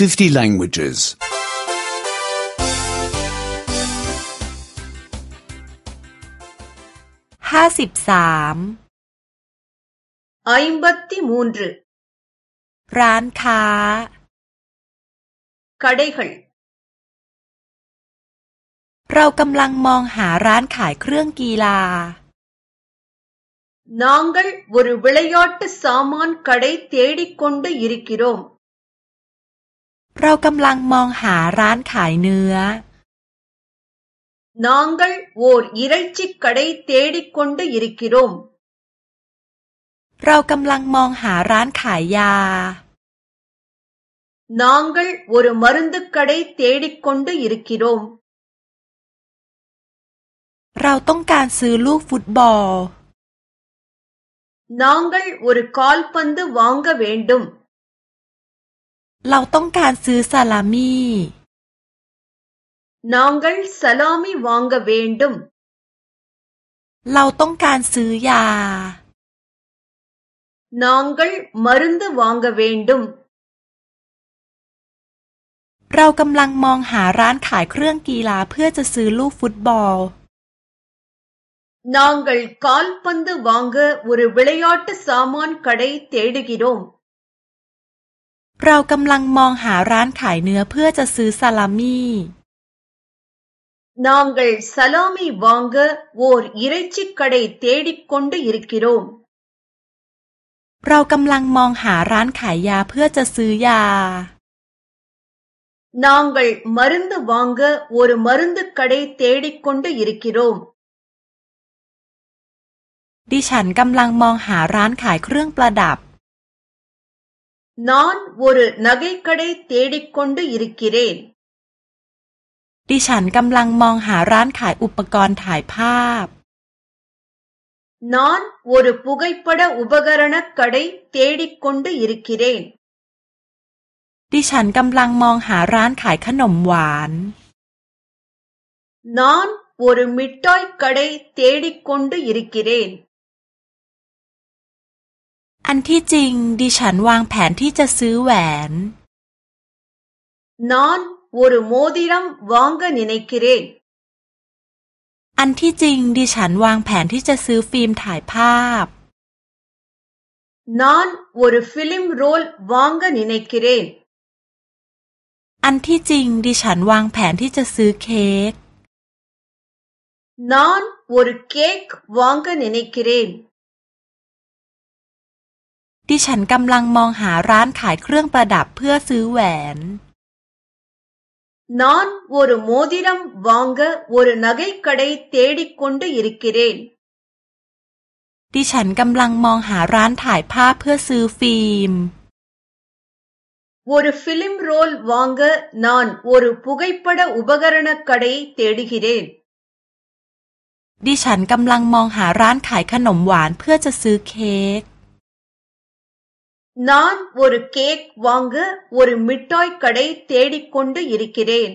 50 languages. 53 53ร้านค้า கடைகள் เรากำลังมองหาร้านขายเครื่องกีฬา நாங்கள் ஒரு விளையாட்டு சாமான் கடை தேடிக்கொண்டு இருக்கிறோம் เรากำลังมองหาร้านขายเนื้อ நாங்கள் ஓர் இறைச்சி கடை தேடிக்கொண்டு இருக்கிறோம் เรากำลังมองหาร้านขายยา நாங்கள் ஒரு மருந்து கடை தேடிக்கொண்டு இருக்கிறோம் เราต้องการซื้อลูกฟุตบอล நாங்கள் ஒரு கால்பந்து வாங்க வேண்டும் เราต้องการซื้อซาลามีน้องกันซาลามีวองกเวนดุมเราต้องการซื้อยา น้องกันมารุนด์วองกเวนดุมเรากำลังมองหาร้านขายเครื่องกีฬาเพื่อจะซื้อลูกฟุตบอล น้องกันคอลปันด์วองกอุริเวลยอดซามอนคดัยเตดกีโรมเรากำลังมองหาร้านขายเนื้อเพื่อจะซื้อซาลามี่ நாங்கள் சலாமி வாங்க ஓ ர ว இறைச்சிக் கடை த เ ட ி க ் க ொ ண ் ட ு இ ர ு க ் க ி ற ோเรากำลังมองหาร้านขายยาเพื่อจะซื้อยาน้องเกลมารินด์วாงเก ஒரு ร์มารินด์ก த ேเி க ் க ொ ண ் ட ு இ ர ு க ் க ி ற ோ ம ดิฉันกำลังมองหาร้านขายเครื่องประดับ நான் ஒரு நகைக்கடை தேடிக்கொண்டு இருக்கிறேன் ดิฉันกำลังมองหาร้านขายอุปกรณ์ถ่ายภาพ நான் ஒரு புகைப்பட உபகரணக் கடை தேடிக்கொண்டு இருக்கிறேன் ดิฉันกำลังมองหาร้านขายขนมหวาน நான் ஒரு மிட்டாய் கடை தேடிக்கொண்டு இருக்கிறேன் อันที่จริงดิฉันวางแผนที่จะซื้อแหวนนอนวอร์ ம ோดีรัมวองกันในเครนอันที่จริงดิฉันวางแผนที่จะซื้อฟิล์มถ่ายภาพ นอนวอร์ฟิล์มโรลวองกันในเครนอันที่จริงดิฉันวางแผนที่จะซื้อเค้กนอนวอร์เค้กวองกันในเครนดิฉันกำลังมองหาร้านขายเครื่องประดับเพื่อซื้อแหวนนอนวอร์ ம ோดิรัมวังก์วอร์นักเ க ட ைดี ட ி க ด க ொ ண ் ட ு இ ர ิร் க ிดิฉันกำลังมองหาร้านถ่ายภาพเพื่อซื้อฟิล์มว์ฟิล์มโรลวังก์นอนวอร์ปุก ர ுปะดาอุบ ட ร ப น ர ண คดை த เตด க ிิเรนดิฉันกำลังมองหาร้านขายขนมหวานเพื่อจะซื้อเค้ก நான் ஒரு கேக் வாங்க ஒரு மிட்டாய் கடை தேடிக்கொண்டு இருக்கிறேன்.